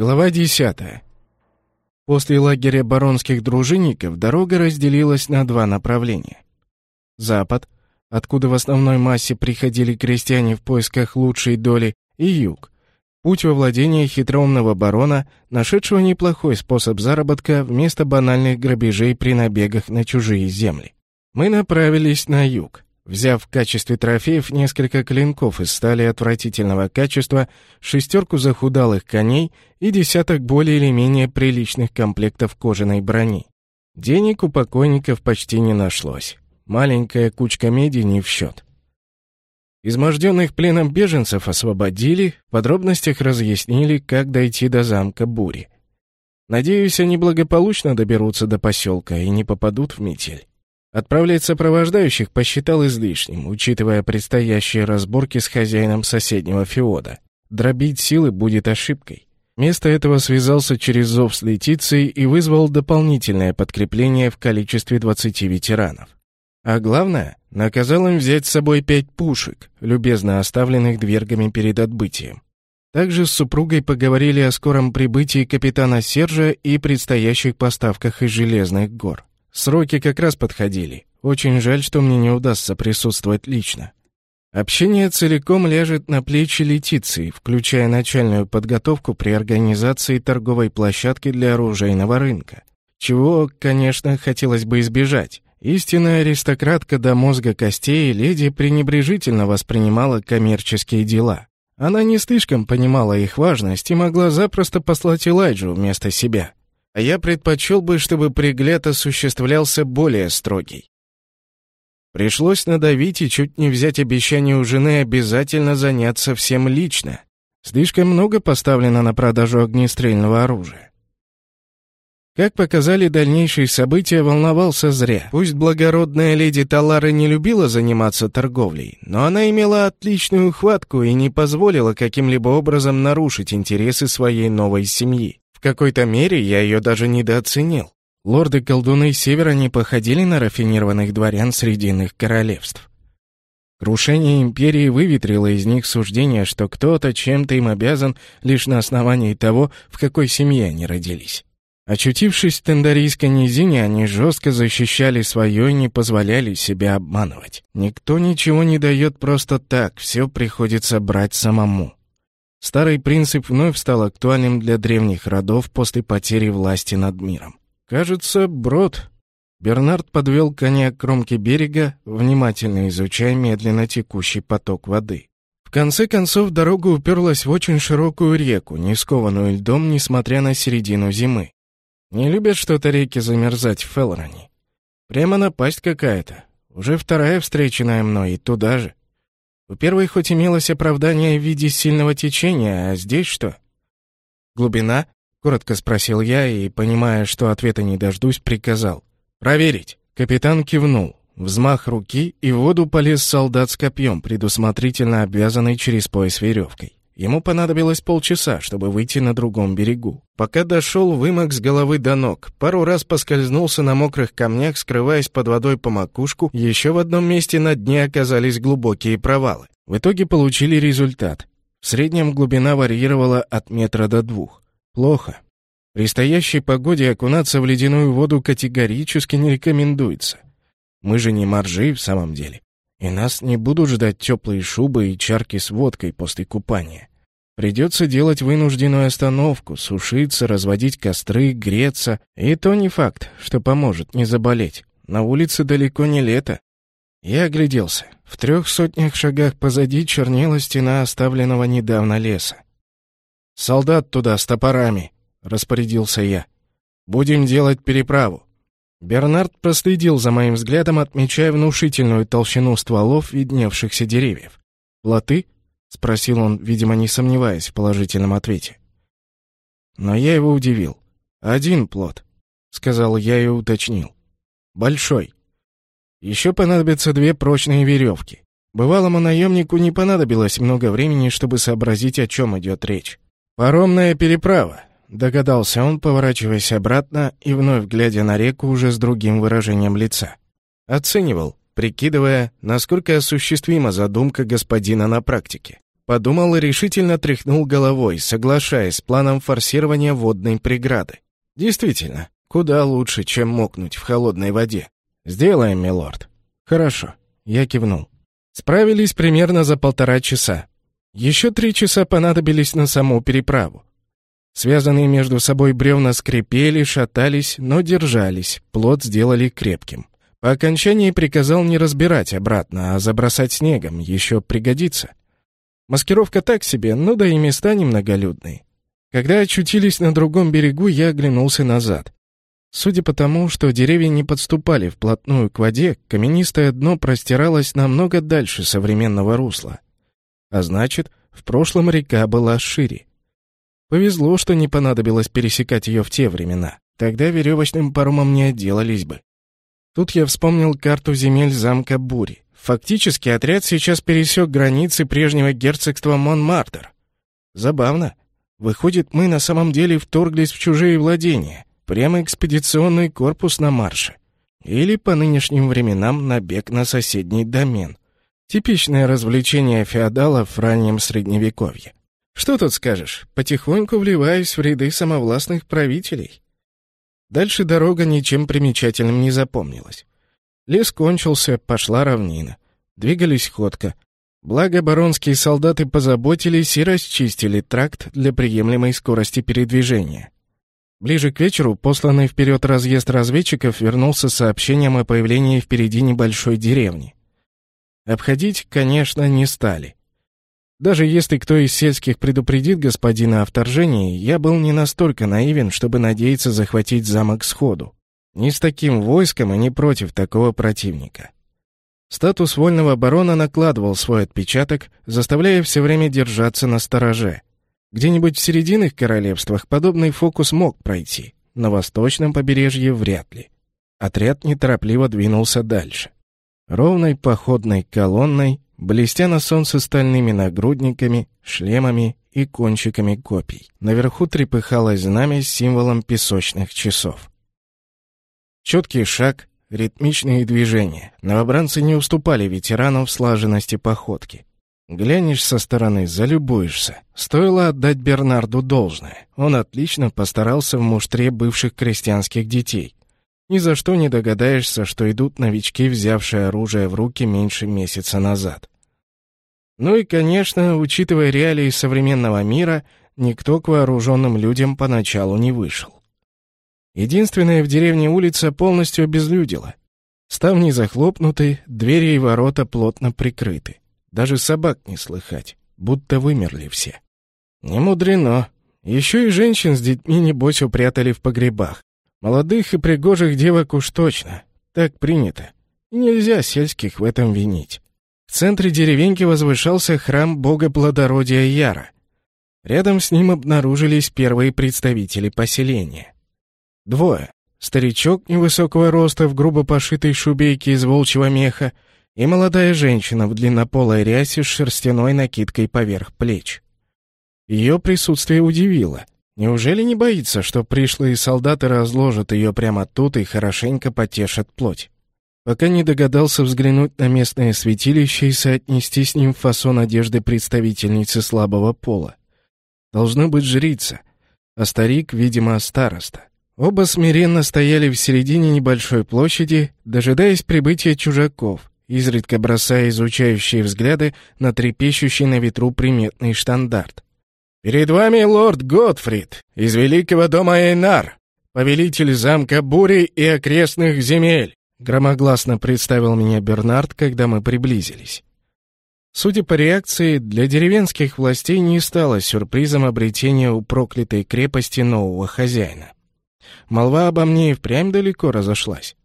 Глава 10. После лагеря баронских дружинников дорога разделилась на два направления. Запад, откуда в основной массе приходили крестьяне в поисках лучшей доли, и юг. Путь во владение хитроумного барона, нашедшего неплохой способ заработка вместо банальных грабежей при набегах на чужие земли. Мы направились на юг взяв в качестве трофеев несколько клинков из стали отвратительного качества, шестерку захудалых коней и десяток более или менее приличных комплектов кожаной брони. Денег у покойников почти не нашлось. Маленькая кучка меди не в счет. Изможденных пленом беженцев освободили, в подробностях разъяснили, как дойти до замка Бури. Надеюсь, они благополучно доберутся до поселка и не попадут в метель. Отправлять сопровождающих посчитал излишним, учитывая предстоящие разборки с хозяином соседнего феода. Дробить силы будет ошибкой. Вместо этого связался через зов с Летицей и вызвал дополнительное подкрепление в количестве 20 ветеранов. А главное, наказал им взять с собой пять пушек, любезно оставленных двергами перед отбытием. Также с супругой поговорили о скором прибытии капитана Сержа и предстоящих поставках из Железных гор. Сроки как раз подходили. Очень жаль, что мне не удастся присутствовать лично. Общение целиком ляжет на плечи Летиции, включая начальную подготовку при организации торговой площадки для оружейного рынка. Чего, конечно, хотелось бы избежать. Истинная аристократка до мозга костей леди пренебрежительно воспринимала коммерческие дела. Она не слишком понимала их важность и могла запросто послать Элайджу вместо себя а я предпочел бы, чтобы пригляд осуществлялся более строгий. Пришлось надавить и чуть не взять обещание у жены обязательно заняться всем лично. Слишком много поставлено на продажу огнестрельного оружия. Как показали дальнейшие события, волновался зря. Пусть благородная леди Талара не любила заниматься торговлей, но она имела отличную хватку и не позволила каким-либо образом нарушить интересы своей новой семьи. В какой-то мере я ее даже недооценил. Лорды-колдуны Севера не походили на рафинированных дворян Срединных королевств. Крушение империи выветрило из них суждение, что кто-то чем-то им обязан лишь на основании того, в какой семье они родились. Очутившись в Тендарийской низине, они жестко защищали свое и не позволяли себя обманывать. Никто ничего не дает просто так, все приходится брать самому. Старый принцип вновь стал актуальным для древних родов после потери власти над миром. Кажется, брод. Бернард подвел коня к кромке берега, внимательно изучая медленно текущий поток воды. В конце концов, дорога уперлась в очень широкую реку, не скованную льдом, несмотря на середину зимы. Не любят что-то реки замерзать в Феллороне. Прямо напасть какая-то. Уже вторая встреченная мной, и туда же. У первой хоть имелось оправдание в виде сильного течения, а здесь что? Глубина? Коротко спросил я и, понимая, что ответа не дождусь, приказал. «Проверить!» Капитан кивнул. Взмах руки, и в воду полез солдат с копьем, предусмотрительно обвязанный через пояс веревкой. Ему понадобилось полчаса, чтобы выйти на другом берегу. Пока дошел, вымок с головы до ног. Пару раз поскользнулся на мокрых камнях, скрываясь под водой по макушку. Еще в одном месте на дне оказались глубокие провалы. В итоге получили результат. В среднем глубина варьировала от метра до двух. Плохо. При стоящей погоде окунаться в ледяную воду категорически не рекомендуется. Мы же не моржи в самом деле. И нас не будут ждать теплые шубы и чарки с водкой после купания. Придется делать вынужденную остановку, сушиться, разводить костры, греться. И то не факт, что поможет не заболеть. На улице далеко не лето. Я огляделся. В трех сотнях шагах позади чернела стена оставленного недавно леса. «Солдат туда с топорами!» — распорядился я. «Будем делать переправу». Бернард проследил за моим взглядом, отмечая внушительную толщину стволов видневшихся деревьев. «Плоты?» — спросил он, видимо, не сомневаясь в положительном ответе. Но я его удивил. «Один плод», — сказал я и уточнил. «Большой. Еще понадобятся две прочные веревки. Бывалому наемнику не понадобилось много времени, чтобы сообразить, о чем идет речь. «Паромная переправа», — догадался он, поворачиваясь обратно и вновь глядя на реку уже с другим выражением лица. Оценивал, прикидывая, насколько осуществима задумка господина на практике. Подумал и решительно тряхнул головой, соглашаясь с планом форсирования водной преграды. Действительно, куда лучше, чем мокнуть в холодной воде. Сделаем, милорд. Хорошо. Я кивнул. Справились примерно за полтора часа. Еще три часа понадобились на саму переправу. Связанные между собой бревна скрипели, шатались, но держались, плод сделали крепким. По окончании приказал не разбирать обратно, а забросать снегом, еще пригодится. Маскировка так себе, ну да и места немноголюдные. Когда очутились на другом берегу, я оглянулся назад. Судя по тому, что деревья не подступали вплотную к воде, каменистое дно простиралось намного дальше современного русла. А значит, в прошлом река была шире. Повезло, что не понадобилось пересекать ее в те времена. Тогда веревочным паромом не отделались бы. Тут я вспомнил карту земель замка Бури. Фактически отряд сейчас пересек границы прежнего герцогства Монмартр. Забавно. Выходит, мы на самом деле вторглись в чужие владения. Прямо экспедиционный корпус на марше. Или по нынешним временам набег на соседний домен. Типичное развлечение феодалов в раннем средневековье. Что тут скажешь? Потихоньку вливаюсь в ряды самовластных правителей. Дальше дорога ничем примечательным не запомнилась. Лес кончился, пошла равнина. Двигались ходко. Благо баронские солдаты позаботились и расчистили тракт для приемлемой скорости передвижения. Ближе к вечеру посланный вперед разъезд разведчиков вернулся с сообщением о появлении впереди небольшой деревни. Обходить, конечно, не стали. Даже если кто из сельских предупредит господина о вторжении, я был не настолько наивен, чтобы надеяться захватить замок сходу. Не с таким войском и не против такого противника. Статус вольного барона накладывал свой отпечаток, заставляя все время держаться на стороже. Где-нибудь в серединных королевствах подобный фокус мог пройти, на восточном побережье вряд ли. Отряд неторопливо двинулся дальше. Ровной походной колонной блестя на солнце стальными нагрудниками, шлемами и кончиками копий. Наверху трепыхалось знамя с символом песочных часов. Четкий шаг, ритмичные движения. Новобранцы не уступали ветеранам в слаженности походки. Глянешь со стороны, залюбуешься. Стоило отдать Бернарду должное. Он отлично постарался в муштре бывших крестьянских детей. Ни за что не догадаешься, что идут новички, взявшие оружие в руки меньше месяца назад. Ну и, конечно, учитывая реалии современного мира, никто к вооруженным людям поначалу не вышел. Единственная в деревне улица полностью обезлюдила. Ставни захлопнуты, двери и ворота плотно прикрыты. Даже собак не слыхать, будто вымерли все. Не мудрено. Еще и женщин с детьми, небось, упрятали в погребах. Молодых и пригожих девок уж точно. Так принято. И нельзя сельских в этом винить. В центре деревеньки возвышался храм бога плодородия Яра. Рядом с ним обнаружились первые представители поселения. Двое. Старичок невысокого роста в грубо пошитой шубейке из волчьего меха и молодая женщина в длиннополой рясе с шерстяной накидкой поверх плеч. Ее присутствие удивило. Неужели не боится, что пришлые солдаты разложат ее прямо тут и хорошенько потешат плоть? Пока не догадался взглянуть на местное святилище и соотнести с ним фасон одежды представительницы слабого пола. Должно быть жрица, а старик, видимо, староста. Оба смиренно стояли в середине небольшой площади, дожидаясь прибытия чужаков, изредка бросая изучающие взгляды на трепещущий на ветру приметный штандарт. «Перед вами лорд Готфрид из великого дома Эйнар, повелитель замка Бури и окрестных земель. Громогласно представил меня Бернард, когда мы приблизились. Судя по реакции, для деревенских властей не стало сюрпризом обретение у проклятой крепости нового хозяина. Молва обо мне и впрямь далеко разошлась.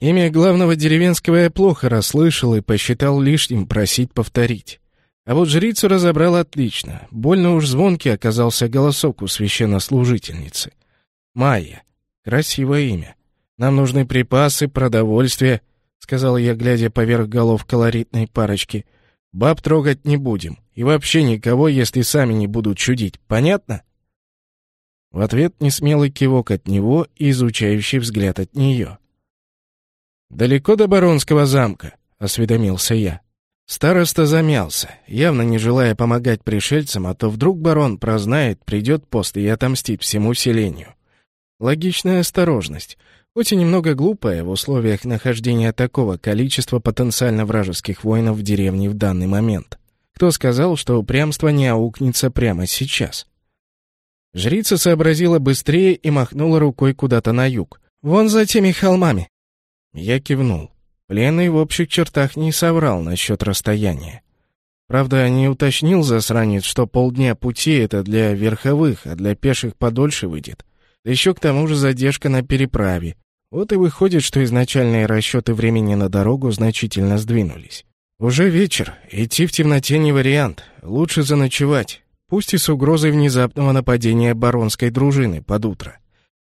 Имя главного деревенского я плохо расслышал и посчитал лишним просить повторить. А вот жрицу разобрал отлично. Больно уж звонкий оказался голосок у священнослужительницы. Майя. Красивое имя. Нам нужны припасы, продовольствие», — сказал я, глядя поверх голов колоритной парочки. «Баб трогать не будем. И вообще никого, если сами не будут чудить. Понятно?» В ответ несмелый кивок от него и изучающий взгляд от нее. «Далеко до Баронского замка?» — осведомился я. Староста замялся, явно не желая помогать пришельцам, а то вдруг барон прознает, придет пост и отомстит всему селению. Логичная осторожность, хоть и немного глупая в условиях нахождения такого количества потенциально вражеских воинов в деревне в данный момент. Кто сказал, что упрямство не аукнется прямо сейчас? Жрица сообразила быстрее и махнула рукой куда-то на юг. «Вон за теми холмами!» Я кивнул. Пленный в общих чертах не соврал насчет расстояния. Правда, не уточнил засранец, что полдня пути — это для верховых, а для пеших подольше выйдет. Еще к тому же задержка на переправе. Вот и выходит, что изначальные расчеты времени на дорогу значительно сдвинулись. Уже вечер, идти в темноте не вариант, лучше заночевать, пусть и с угрозой внезапного нападения баронской дружины под утро.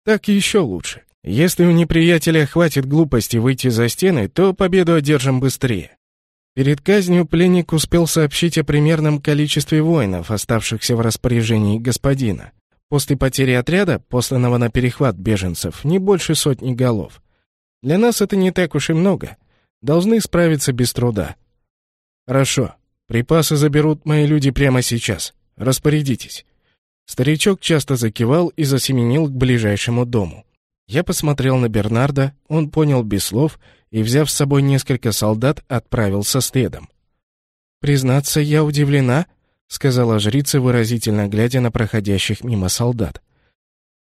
Так еще лучше. Если у неприятеля хватит глупости выйти за стены, то победу одержим быстрее. Перед казнью пленник успел сообщить о примерном количестве воинов, оставшихся в распоряжении господина. После потери отряда, посланного на перехват беженцев, не больше сотни голов. Для нас это не так уж и много. Должны справиться без труда. Хорошо. Припасы заберут мои люди прямо сейчас. Распорядитесь. Старичок часто закивал и засеменил к ближайшему дому. Я посмотрел на Бернарда, он понял без слов и, взяв с собой несколько солдат, отправился следом. «Признаться, я удивлена», — сказала жрица, выразительно глядя на проходящих мимо солдат.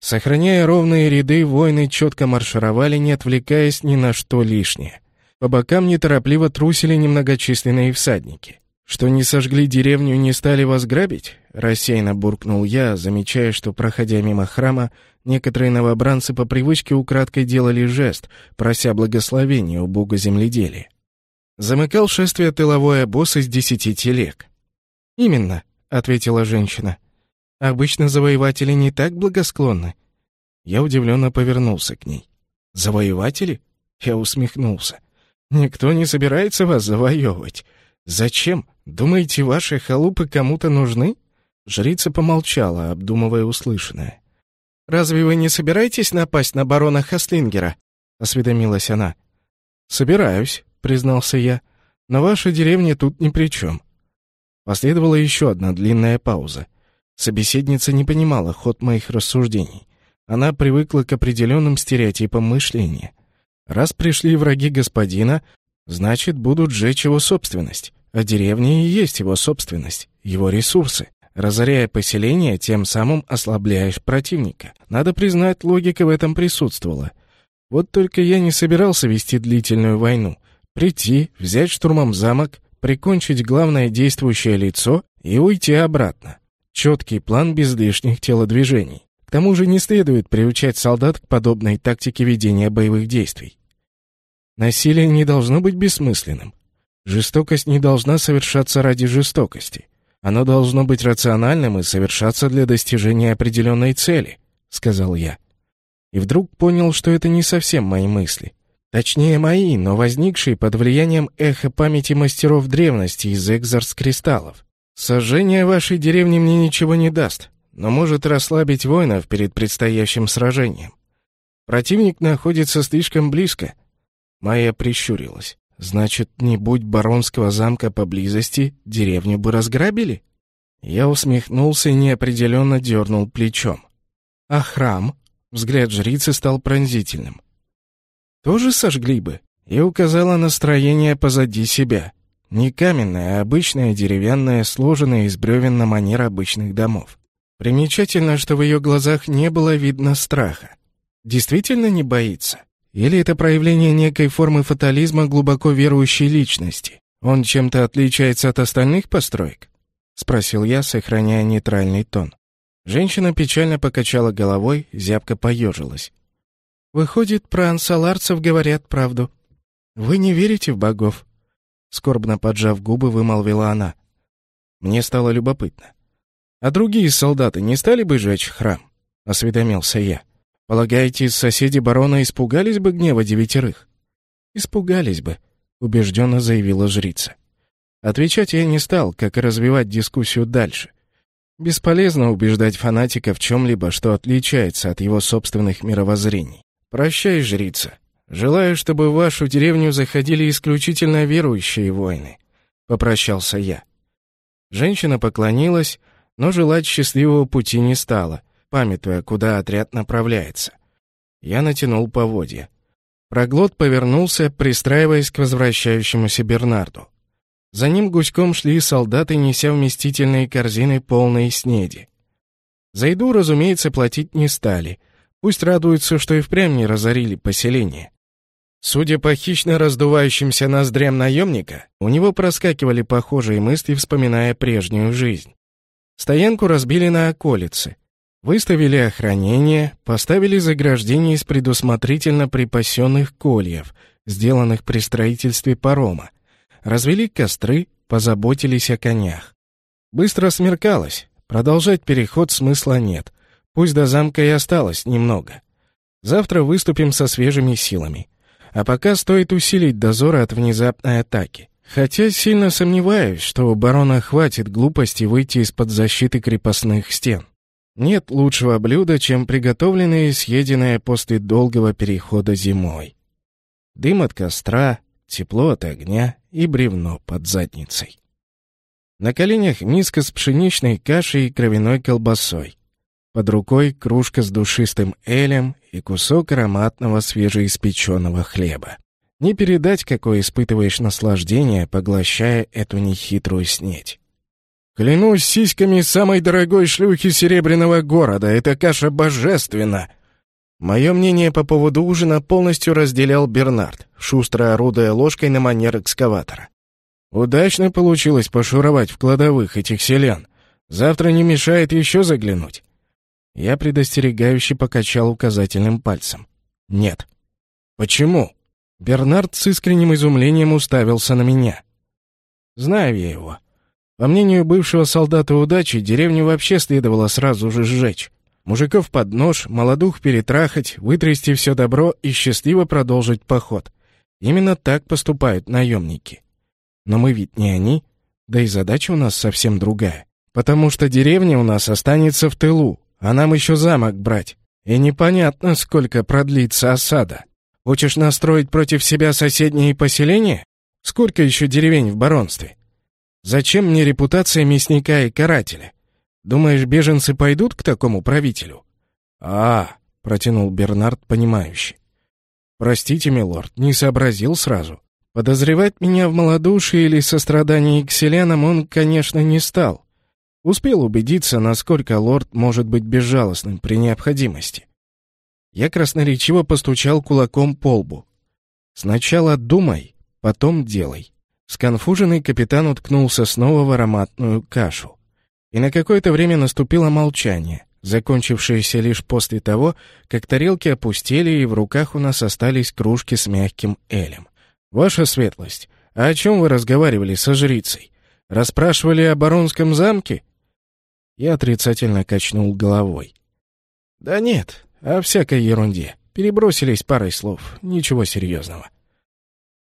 Сохраняя ровные ряды, воины четко маршировали, не отвлекаясь ни на что лишнее. По бокам неторопливо трусили немногочисленные всадники. «Что не сожгли деревню и не стали вас грабить?» — рассеянно буркнул я, замечая, что, проходя мимо храма, некоторые новобранцы по привычке украдкой делали жест, прося благословения у бога земледелия. Замыкал шествие тыловой обоз из десяти телег. «Именно», — ответила женщина. «Обычно завоеватели не так благосклонны». Я удивленно повернулся к ней. «Завоеватели?» Я усмехнулся. «Никто не собирается вас завоевывать. Зачем? Думаете, ваши халупы кому-то нужны?» Жрица помолчала, обдумывая услышанное. «Разве вы не собираетесь напасть на барона Хаслингера?» — осведомилась она. «Собираюсь», — признался я. «Но ваша деревня тут ни при чем. Последовала еще одна длинная пауза. Собеседница не понимала ход моих рассуждений. Она привыкла к определенным стереотипам мышления. Раз пришли враги господина, значит, будут сжечь его собственность. А деревня и есть его собственность, его ресурсы. Разоряя поселение, тем самым ослабляешь противника. Надо признать, логика в этом присутствовала. Вот только я не собирался вести длительную войну. Прийти, взять штурмом замок, прикончить главное действующее лицо и уйти обратно. Четкий план без лишних телодвижений. К тому же не следует приучать солдат к подобной тактике ведения боевых действий. Насилие не должно быть бессмысленным. Жестокость не должна совершаться ради жестокости. Оно должно быть рациональным и совершаться для достижения определенной цели, сказал я. И вдруг понял, что это не совсем мои мысли. Точнее, мои, но возникшие под влиянием эха памяти мастеров древности из экзорс-кристаллов. Сожжение вашей деревни мне ничего не даст, но может расслабить воинов перед предстоящим сражением. Противник находится слишком близко. Майя прищурилась. Значит, не будь баронского замка поблизости, деревню бы разграбили? Я усмехнулся и неопределенно дернул плечом. А храм? Взгляд жрицы стал пронзительным тоже сожгли бы?» И указала на строение позади себя. Не каменное, а обычное деревянное, сложенное из бревен на манер обычных домов. Примечательно, что в ее глазах не было видно страха. Действительно не боится? Или это проявление некой формы фатализма глубоко верующей личности? Он чем-то отличается от остальных построек? Спросил я, сохраняя нейтральный тон. Женщина печально покачала головой, зябко поежилась. Выходит, про ансаларцев говорят правду. Вы не верите в богов? Скорбно поджав губы, вымолвила она. Мне стало любопытно. А другие солдаты не стали бы жечь храм? Осведомился я. Полагаете, соседи барона испугались бы гнева девятерых? Испугались бы, убежденно заявила жрица. Отвечать я не стал, как и развивать дискуссию дальше. Бесполезно убеждать фанатика в чем-либо, что отличается от его собственных мировоззрений. «Прощай, жрица. Желаю, чтобы в вашу деревню заходили исключительно верующие воины. попрощался я. Женщина поклонилась, но желать счастливого пути не стала, памятуя, куда отряд направляется. Я натянул поводья. Проглот повернулся, пристраиваясь к возвращающемуся Бернарду. За ним гуськом шли солдаты, неся вместительные корзины, полные снеди. За еду, разумеется, платить не стали. Пусть радуются, что и впрямь не разорили поселение. Судя по хищно раздувающимся ноздрям наемника, у него проскакивали похожие мысли, вспоминая прежнюю жизнь. Стоянку разбили на околице. Выставили охранение, поставили заграждение из предусмотрительно припасенных кольев, сделанных при строительстве парома. Развели костры, позаботились о конях. Быстро смеркалось, продолжать переход смысла нет. Пусть до замка и осталось немного. Завтра выступим со свежими силами. А пока стоит усилить дозоры от внезапной атаки. Хотя сильно сомневаюсь, что у барона хватит глупости выйти из-под защиты крепостных стен. Нет лучшего блюда, чем приготовленное и съеденное после долгого перехода зимой. Дым от костра, тепло от огня и бревно под задницей. На коленях миска с пшеничной кашей и кровяной колбасой. Под рукой кружка с душистым элем и кусок ароматного свежеиспеченного хлеба. Не передать, какое испытываешь наслаждение, поглощая эту нехитрую снеть. Клянусь сиськами самой дорогой шлюхи Серебряного города, эта каша божественна. Мое мнение по поводу ужина полностью разделял Бернард, шустро орудуя ложкой на манер экскаватора. Удачно получилось пошуровать в кладовых этих селян. Завтра не мешает еще заглянуть. Я предостерегающе покачал указательным пальцем. «Нет». «Почему?» Бернард с искренним изумлением уставился на меня. «Знаю я его. По мнению бывшего солдата удачи, деревню вообще следовало сразу же сжечь. Мужиков под нож, молодух перетрахать, вытрясти все добро и счастливо продолжить поход. Именно так поступают наемники. Но мы ведь не они, да и задача у нас совсем другая. Потому что деревня у нас останется в тылу, а нам еще замок брать. И непонятно, сколько продлится осада. Хочешь настроить против себя соседние поселения? Сколько еще деревень в баронстве? Зачем мне репутация мясника и карателя? Думаешь, беженцы пойдут к такому правителю? А, протянул Бернард, понимающе. Простите, милорд, не сообразил сразу. Подозревать меня в малодушии или сострадании к селянам он, конечно, не стал. Успел убедиться, насколько лорд может быть безжалостным при необходимости. Я красноречиво постучал кулаком по лбу. «Сначала думай, потом делай». Сконфуженный капитан уткнулся снова в ароматную кашу. И на какое-то время наступило молчание, закончившееся лишь после того, как тарелки опустели и в руках у нас остались кружки с мягким элем. «Ваша светлость, а о чем вы разговаривали со жрицей? Расспрашивали о баронском замке?» Я отрицательно качнул головой. «Да нет, о всякой ерунде. Перебросились парой слов, ничего серьезного».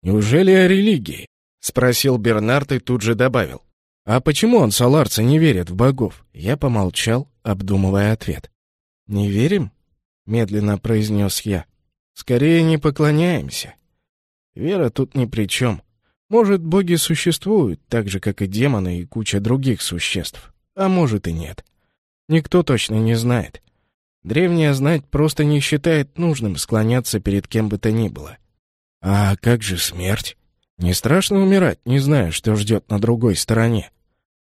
«Неужели о религии?» — спросил Бернард и тут же добавил. «А почему он, саларцы, не верит в богов?» Я помолчал, обдумывая ответ. «Не верим?» — медленно произнес я. «Скорее не поклоняемся. Вера тут ни при чем. Может, боги существуют, так же, как и демоны и куча других существ а может и нет. Никто точно не знает. Древняя знать просто не считает нужным склоняться перед кем бы то ни было. А как же смерть? Не страшно умирать, не зная, что ждет на другой стороне.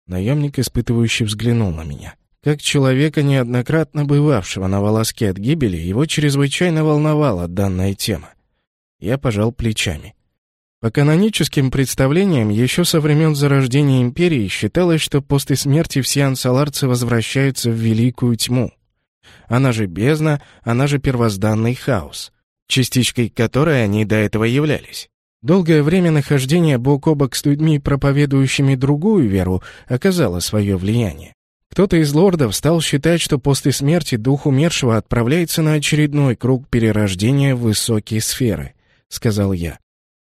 Наемник, испытывающий, взглянул на меня. Как человека, неоднократно бывавшего на волоске от гибели, его чрезвычайно волновала данная тема. Я пожал плечами. По каноническим представлениям, еще со времен зарождения империи считалось, что после смерти все ансаларцы возвращаются в великую тьму. Она же бездна, она же первозданный хаос, частичкой которой они до этого являлись. Долгое время нахождения бок о бок с людьми, проповедующими другую веру, оказало свое влияние. Кто-то из лордов стал считать, что после смерти дух умершего отправляется на очередной круг перерождения в высокие сферы, — сказал я.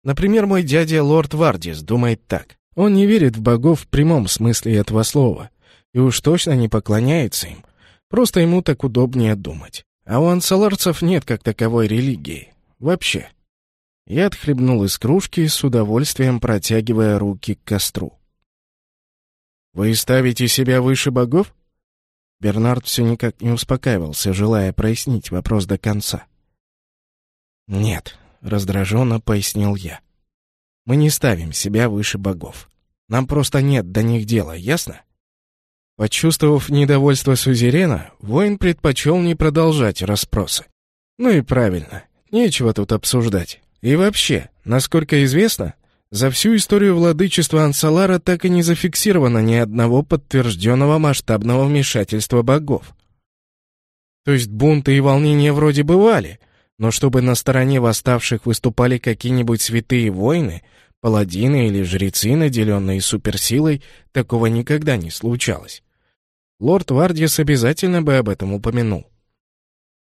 Например, мой дядя лорд Вардис думает так. Он не верит в богов в прямом смысле этого слова. И уж точно не поклоняется им. Просто ему так удобнее думать. А у ансаларцев нет как таковой религии. Вообще. Я отхлебнул из кружки, с удовольствием протягивая руки к костру. «Вы ставите себя выше богов?» Бернард все никак не успокаивался, желая прояснить вопрос до конца. «Нет», — раздраженно пояснил я. «Мы не ставим себя выше богов. Нам просто нет до них дела, ясно?» Почувствовав недовольство Сузерена, воин предпочел не продолжать расспросы. «Ну и правильно, нечего тут обсуждать. И вообще, насколько известно, за всю историю владычества Ансалара так и не зафиксировано ни одного подтвержденного масштабного вмешательства богов. То есть бунты и волнения вроде бывали, но чтобы на стороне восставших выступали какие-нибудь святые воины, паладины или жрецы, наделенные суперсилой, такого никогда не случалось. Лорд Вардиас обязательно бы об этом упомянул.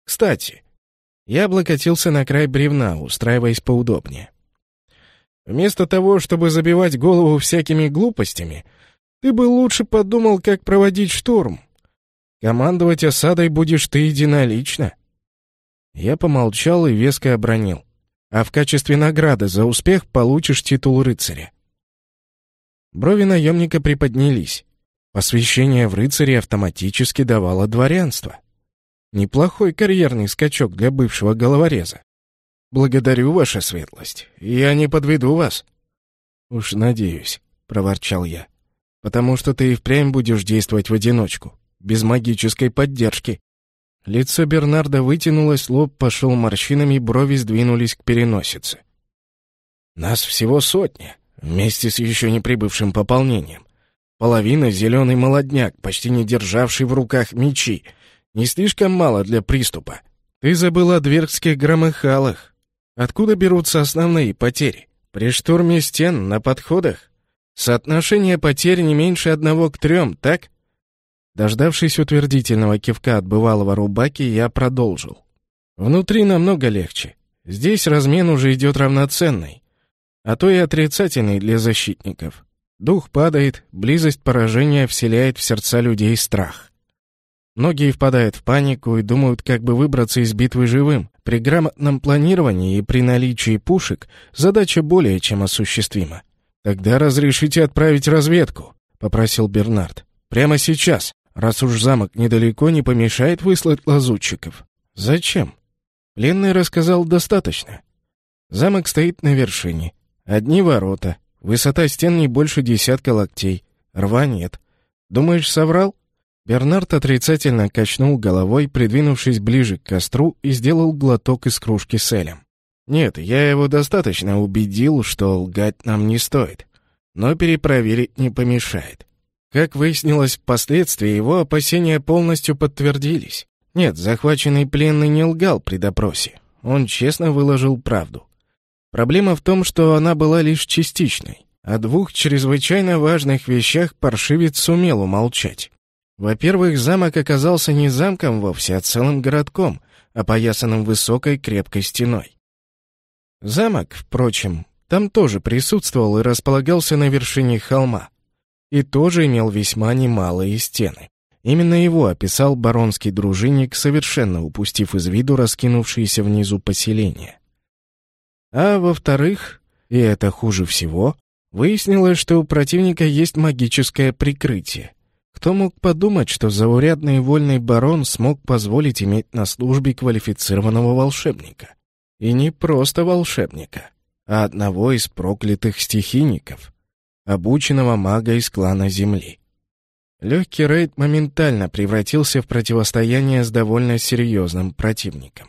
Кстати, я облокотился на край бревна, устраиваясь поудобнее. Вместо того, чтобы забивать голову всякими глупостями, ты бы лучше подумал, как проводить штурм. Командовать осадой будешь ты единолично. Я помолчал и веско обронил. А в качестве награды за успех получишь титул рыцаря. Брови наемника приподнялись. Посвящение в рыцаре автоматически давало дворянство. Неплохой карьерный скачок для бывшего головореза. Благодарю, ваша светлость. Я не подведу вас. Уж надеюсь, проворчал я. Потому что ты и впрямь будешь действовать в одиночку, без магической поддержки. Лицо Бернарда вытянулось, лоб пошел морщинами, брови сдвинулись к переносице. «Нас всего сотня, вместе с еще не прибывшим пополнением. Половина — зеленый молодняк, почти не державший в руках мечи. Не слишком мало для приступа. Ты забыл о дверкских громыхалах. Откуда берутся основные потери? При штурме стен, на подходах? Соотношение потерь не меньше одного к трем, так? Дождавшись утвердительного кивка от бывалого рубаки, я продолжил. Внутри намного легче. Здесь размен уже идет равноценный, а то и отрицательный для защитников. Дух падает, близость поражения вселяет в сердца людей страх. Многие впадают в панику и думают, как бы выбраться из битвы живым. При грамотном планировании и при наличии пушек задача более чем осуществима. «Тогда разрешите отправить разведку», — попросил Бернард. «Прямо сейчас раз уж замок недалеко, не помешает выслать лазутчиков. Зачем? Пленный рассказал достаточно. Замок стоит на вершине. Одни ворота. Высота стен не больше десятка локтей. Рва нет. Думаешь, соврал? Бернард отрицательно качнул головой, придвинувшись ближе к костру и сделал глоток из кружки с элем. Нет, я его достаточно убедил, что лгать нам не стоит. Но перепроверить не помешает. Как выяснилось впоследствии, его опасения полностью подтвердились. Нет, захваченный пленный не лгал при допросе. Он честно выложил правду. Проблема в том, что она была лишь частичной. О двух чрезвычайно важных вещах паршивец сумел умолчать. Во-первых, замок оказался не замком вовсе, а целым городком, опоясанным высокой крепкой стеной. Замок, впрочем, там тоже присутствовал и располагался на вершине холма и тоже имел весьма немалые стены. Именно его описал баронский дружинник, совершенно упустив из виду раскинувшиеся внизу поселения. А во-вторых, и это хуже всего, выяснилось, что у противника есть магическое прикрытие. Кто мог подумать, что заурядный вольный барон смог позволить иметь на службе квалифицированного волшебника? И не просто волшебника, а одного из проклятых стихийников обученного мага из клана Земли. Легкий рейд моментально превратился в противостояние с довольно серьезным противником.